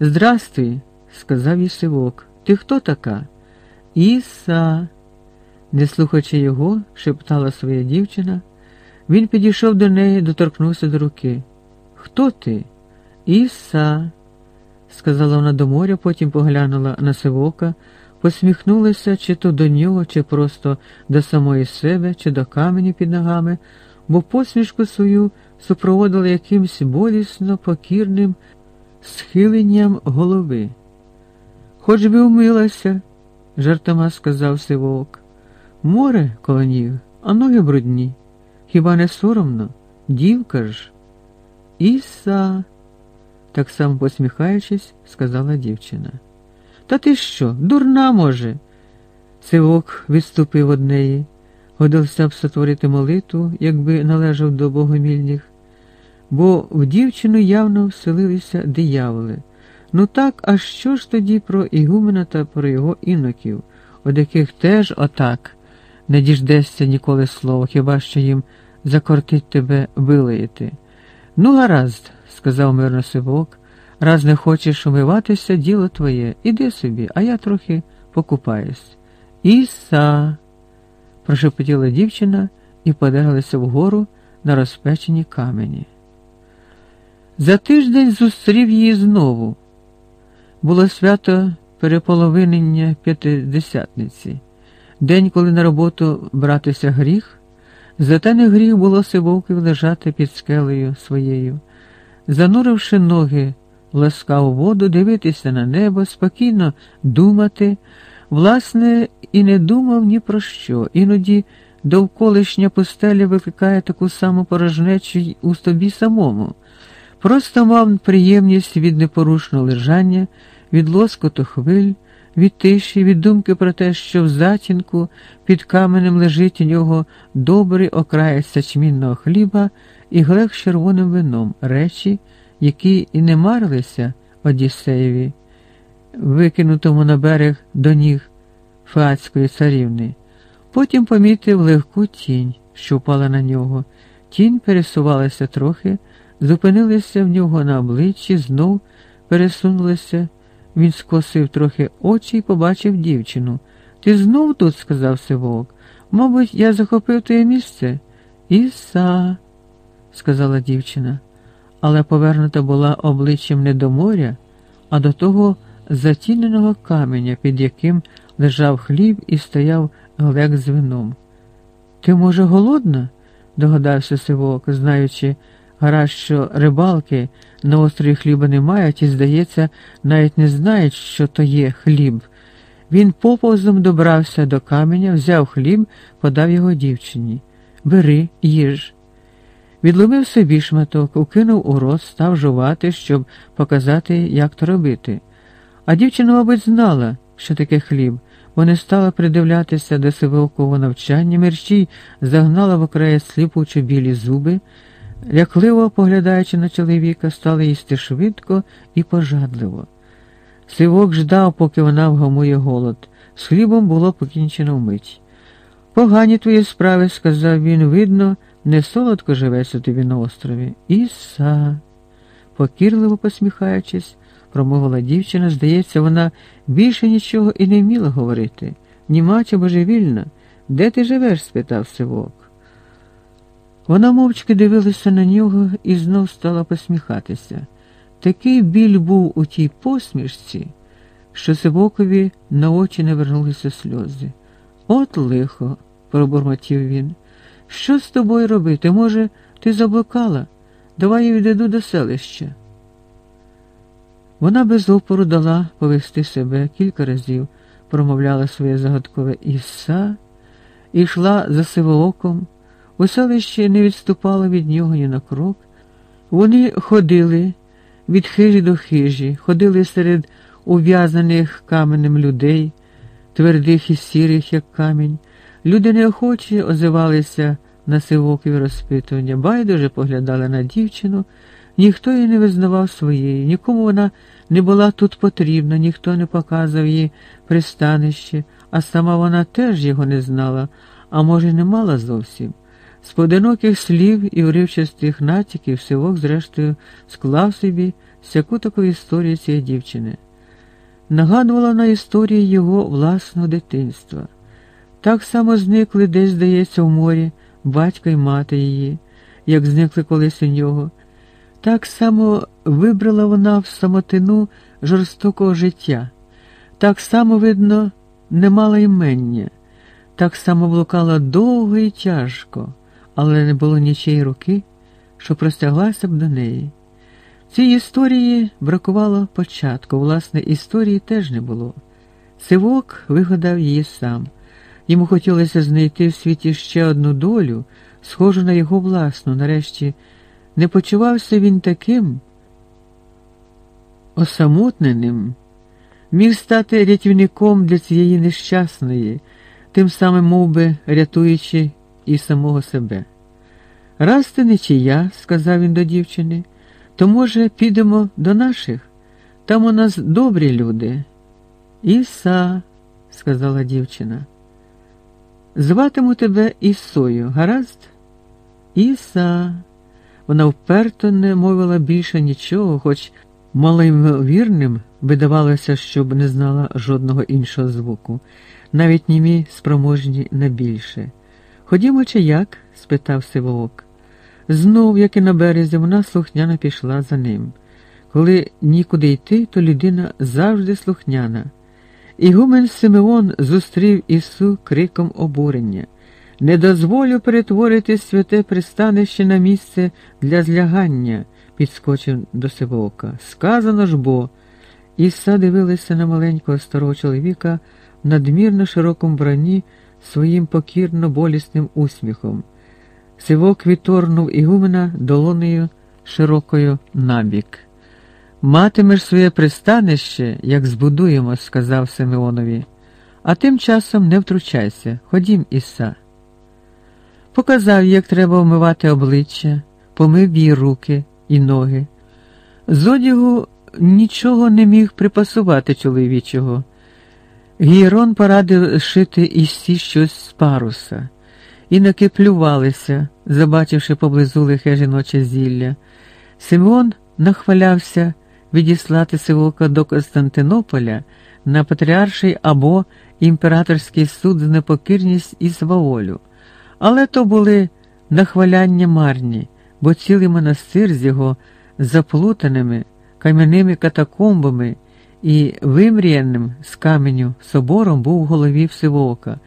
Здрастуй, сказав їй сивок. Ти хто така? Іса. Не слухаючи його, шептала своя дівчина. Він підійшов до неї, доторкнувся до руки. Хто ти? Іса, сказала вона до моря, потім поглянула на сивока, посміхнулася чи то до нього, чи просто до самої себе, чи до каменю під ногами, бо посмішку свою супроводила якимсь болісно покірним схиленням голови. Хоч би вмилася, жартома сказав сивок. Море коло ніг, а ноги брудні. Хіба не соромно? Дівка ж? Іса, так само посміхаючись, сказала дівчина. Та ти що, дурна, може? Сивок відступив од неї, годився б сотворити молитву, якби належав до богомільних, бо в дівчину явно вселилися дияволи. Ну так, а що ж тоді про Ігумена та про його іноків, од яких теж отак не діждешся ніколи слова, хіба що їм закортить тебе вилаїти? Ну, гаразд, сказав мирно Сивок, раз не хочеш умиватися, діло твоє, іди собі, а я трохи покупаюсь. Іса, прошепотіла дівчина і подерлася вгору на розпечені камені. За тиждень зустрів її знову. Було свято переполовинення п'ятидесятниці, день, коли на роботу братися гріх, зате не гріх було сивовків лежати під скелею своєю, зануривши ноги в ласкаву воду, дивитися на небо, спокійно думати, власне, і не думав ні про що, іноді довколишня пустеля викликає таку саму порожнечу й у тобі самому. Просто мав приємність від непорушного лежання, від лоскоту хвиль, від тиші, від думки про те, що в затінку під каменем лежить у нього добрий окраєць сачмінного хліба і глек з червоним вином, речі, які і не марилися Одіссеєві, викинутому на берег до ніг феатської царівни. Потім помітив легку тінь, що впала на нього. Тінь пересувалася трохи зупинилися в нього на обличчі, знов пересунулися. Він скосив трохи очі і побачив дівчину. Ти знов тут, сказав Сивок. Мабуть, я захопив твоє місце. Іса, сказала дівчина, але повернута була обличчям не до моря, а до того затіненого каменя, під яким лежав хліб і стояв глек з вином. Ти, може, голодна? догадався Сивок, знаючи, Гаразд, що рибалки на острові хліба не мають і, здається, навіть не знають, що то є хліб. Він поповзом добрався до каменя, взяв хліб, подав його дівчині. Бери, їж. Відломив собі шматок, укинув у рот, став жувати, щоб показати, як то робити. А дівчина, мабуть, знала, що таке хліб, бо не стала придивлятися до сивовкового навчання, мерщій загнала в окрає сліпучі білі зуби. Лякливо поглядаючи на чоловіка, стала їсти швидко і пожадливо. Сивок ждав, поки вона вгамує голод. З хлібом було покінчено вмить. Погані твої справи, сказав він, видно, не солодко живеться тобі на острові. Іса, покірливо посміхаючись, промовила дівчина, здається, вона більше нічого і не вміла говорити. Німа чи божевільна? Де ти живеш? спитав Сивок. Вона мовчки дивилася на нього і знов стала посміхатися. Такий біль був у тій посмішці, що Сивокові на очі не вернулися сльози. От лихо, пробурмотів він. Що з тобою робити? Може, ти заблукала? Давай я відійду до селища. Вона без опору дала повести себе кілька разів, промовляла своє загадкове Іса і йшла за сивооком. У селищі не відступала від нього ні на крок. Вони ходили від хижі до хижі, ходили серед ув'язаних каменем людей, твердих і сірих, як камінь. Люди неохоче озивалися на сивокові розпитування, байдуже поглядали на дівчину, ніхто її не визнавав своєю, нікому вона не була тут потрібна, ніхто не показав їй пристанище, а сама вона теж його не знала, а може, не мала зовсім. З поодиноких слів і уривчастих натяків Сивок, зрештою, склав собі всяку таку історію цієї дівчини. Нагадувала на історії його власного дитинства. Так само зникли десь, здається, в морі батько і мати її, як зникли колись у нього. Так само вибрала вона в самотину жорстокого життя, так само, видно, не мала імення, так само блукала довго і тяжко, але не було нічої руки, що простяглася б до неї. Цій історії бракувало початку, власне, історії теж не було. Сивок вигадав її сам. Йому хотілося знайти в світі ще одну долю, схожу на його власну, нарешті, не почувався він таким осамотненим, міг стати рятівником для цієї нещасної, тим самим мов би, рятуючи і самого себе. Раз ти не чия, сказав він до дівчини, то, може, підемо до наших? Там у нас добрі люди. Іса, сказала дівчина. Зватиму тебе Ісою, гаразд? Іса. Вона вперто не мовила більше нічого, хоч малоймовірним видавалося, щоб не знала жодного іншого звуку, навіть німі спроможні на більше. Ходімо, чи як? спитав Сивоок. Знов, як і на березі, вона слухняно пішла за ним. Коли нікуди йти, то людина завжди слухняна. Ігумен Симеон зустрів Ісу криком обурення. Не дозволю перетворити святе пристанище на місце для злягання, підскочив до Сивока. Сказано ж бо. Іса дивилася на маленького старого чоловіка в надмірно широкому бранні своїм покірно болісним усміхом. Сивок відторнув Ігумена долонею широкою набік. Матимеш своє пристанище, як збудуємо, сказав Симеонові, а тим часом не втручайся, ходім, Іса. Показав, як треба вмивати обличчя, помив їй руки і ноги. З одягу нічого не міг припасувати чоловічого. Гірон порадив шити ісі щось з паруса, іноки плювалися, забачивши поблизу лихе жіноче зілля. Симеон нахвалявся відіслати Сивока до Константинополя на патріарший або імператорський суд з непокірність і сваволю. Але то були нахваляння марні, бо цілий монастир з його заплутаними кам'яними катакомбами і вимріяним з каменю собором був в голові Всевока.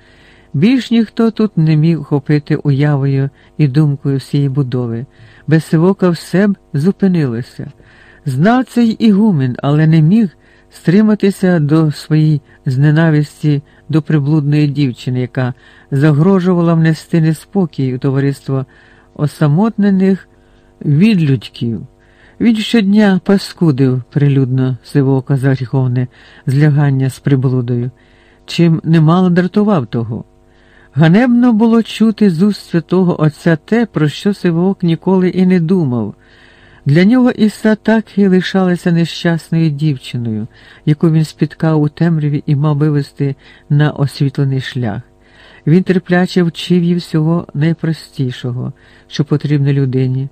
Більш ніхто тут не міг хопити уявою і думкою всієї будови, без Сивока все б зупинилося. Знав цей ігумен, але не міг стриматися до своїй зненависті до приблудної дівчини, яка загрожувала внести неспокій у товариство осамотнених відлюдьків. Він щодня паскудив прилюдно сивока за гріховне злягання з приблудою, чим немало дратував того. Ганебно було чути з уст святого Отця те, про що Сивок ніколи і не думав. Для нього Іса так і лишалася нещасною дівчиною, яку він спіткав у темряві і мав вивести на освітлений шлях. Він терпляче вчив їй всього найпростішого, що потрібно людині,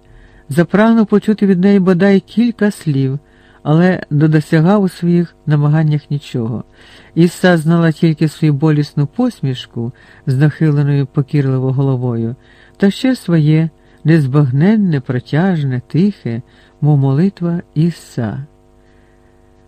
запрагнув почути від неї бодай кілька слів, але досягав у своїх намаганнях нічого. Іса знала тільки свою болісну посмішку з нахиленою покірливо головою, та ще своє незбагненне, протяжне, тихе, мов молитва Іса.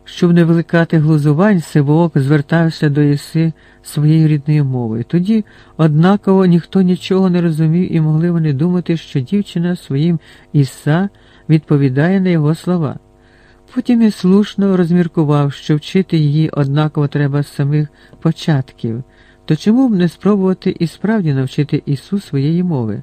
Щоб не викликати глузувань, Сивоок звертався до Іси своєю рідною мовою. Тоді, однаково, ніхто нічого не розумів і могли вони думати, що дівчина своїм Іса відповідає на його слова. Потім і слушно розміркував, що вчити її однаково треба з самих початків, то чому б не спробувати і справді навчити Ісу своєї мови?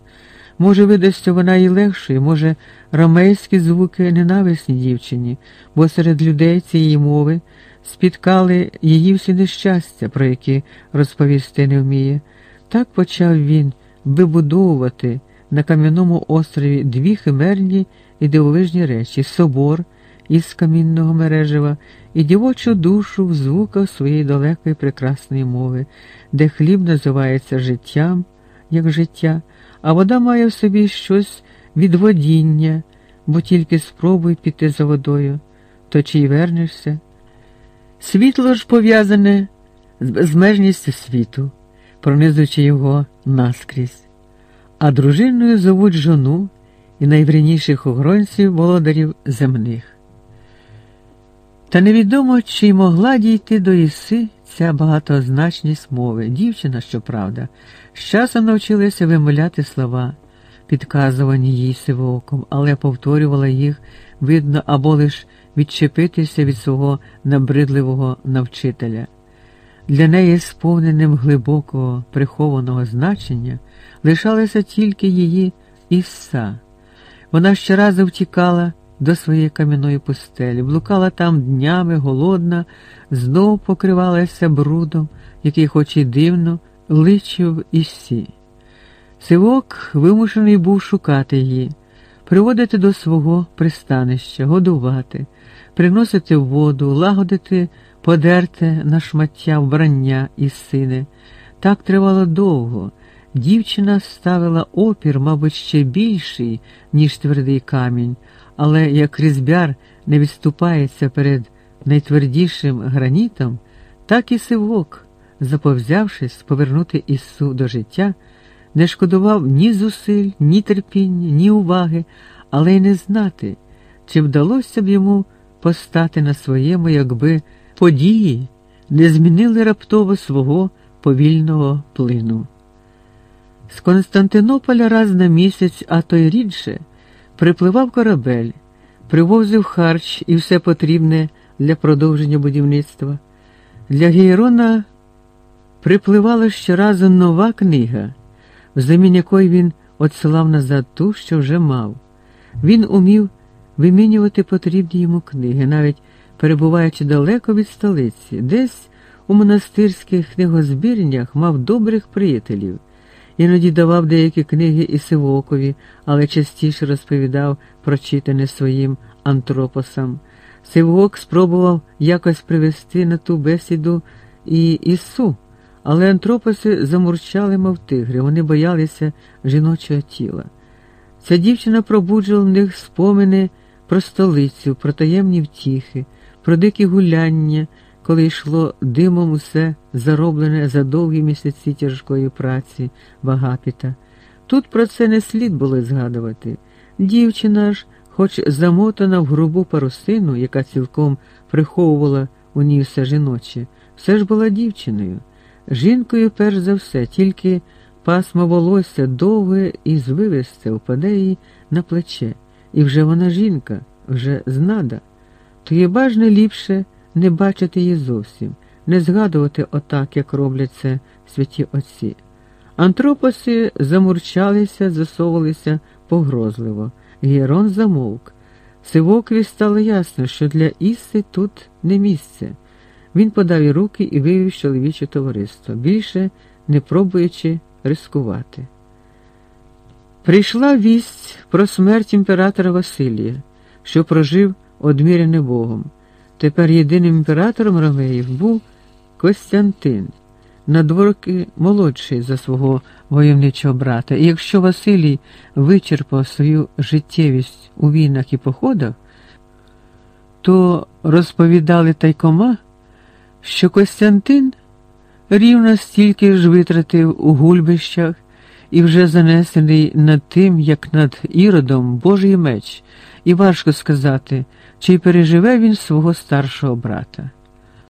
Може, видасться вона і легшою, може, ромейські звуки ненависні дівчині, бо серед людей цієї мови спіткали її всі нещастя, про які розповісти не вміє. Так почав він вибудовувати на кам'яному острові дві химерні і дивовижні речі собор із камінного мережева і дівочу душу в звуках своєї далекої прекрасної мови, де хліб називається життям, як життя а вода має в собі щось від водіння, бо тільки спробуй піти за водою, то чи й вернешся. Світло ж пов'язане з безмежністю світу, пронизуючи його наскрізь, а дружиною зовуть жону і найврініших охоронців володарів земних. Та невідомо, чи могла дійти до Іси ця багатозначність мови. Дівчина, щоправда, з часом навчилася вимовляти слова, підказувані їй сивоком, але повторювала їх, видно, або лиш відчепитися від свого набридливого навчителя. Для неї, сповненим глибокого прихованого значення, лишалася тільки її Ісса. Вона щоразу втікала до своєї кам'яної пустелі, блукала там днями, голодна, знов покривалася брудом, який, хоч і дивно, личив Іссі. Сивок вимушений був шукати її, приводити до свого пристанища, годувати, приносити воду, лагодити, подерте на шмаття вбрання і сини. Так тривало довго. Дівчина ставила опір, мабуть, ще більший, ніж твердий камінь, але як різьбяр не відступається перед найтвердішим гранітом, так і сивок, заповзявшись повернути Ісу до життя, не шкодував ні зусиль, ні терпіння, ні уваги, але й не знати, чи вдалося б йому постати на своєму, якби події не змінили раптово свого повільного плину. З Константинополя раз на місяць, а то й рідше, припливав корабель, привозив харч і все потрібне для продовження будівництва. Для Гейрона припливала щоразу нова книга, взамін якої він отсилав назад ту, що вже мав. Він умів вимінювати потрібні йому книги, навіть перебуваючи далеко від столиці, десь у монастирських книгозбірнях мав добрих приятелів. Іноді давав деякі книги і Сивокові, але частіше розповідав про читане своїм антропосам. Сивок спробував якось привести на ту бесіду і Ісу, але антропоси замурчали, мов тигри, вони боялися жіночого тіла. Ця дівчина пробуджувала в них спомини про столицю, про таємні втіхи, про дикі гуляння коли йшло димом усе зароблене за довгі місяці тяжкої праці Вагапіта. Тут про це не слід було згадувати. Дівчина ж, хоч замотана в грубу парусину, яка цілком приховувала у ній все жіноче, все ж була дівчиною. Жінкою, перш за все, тільки пасмо волосся довге і звивисте впаде їй на плече, і вже вона жінка, вже знада. То є бажне ліпше не бачити її зовсім, не згадувати отак, як роблять це святі отці. Антропоси замурчалися, засовувалися погрозливо. Герон замовк. Сивокві стало ясно, що для Іси тут не місце. Він подав їй руки і вивів чоловіче товариство, більше не пробуючи рискувати. Прийшла вість про смерть імператора Василія, що прожив одмірене Богом. Тепер єдиним імператором Ромеїв був Костянтин, на два молодший за свого войовничого брата. І якщо Василій вичерпав свою життєвість у війнах і походах, то розповідали тайкома, що Костянтин рівно стільки ж витратив у гульбищах і вже занесений над тим, як над іродом Божий меч, і важко сказати, чи переживе він свого старшого брата.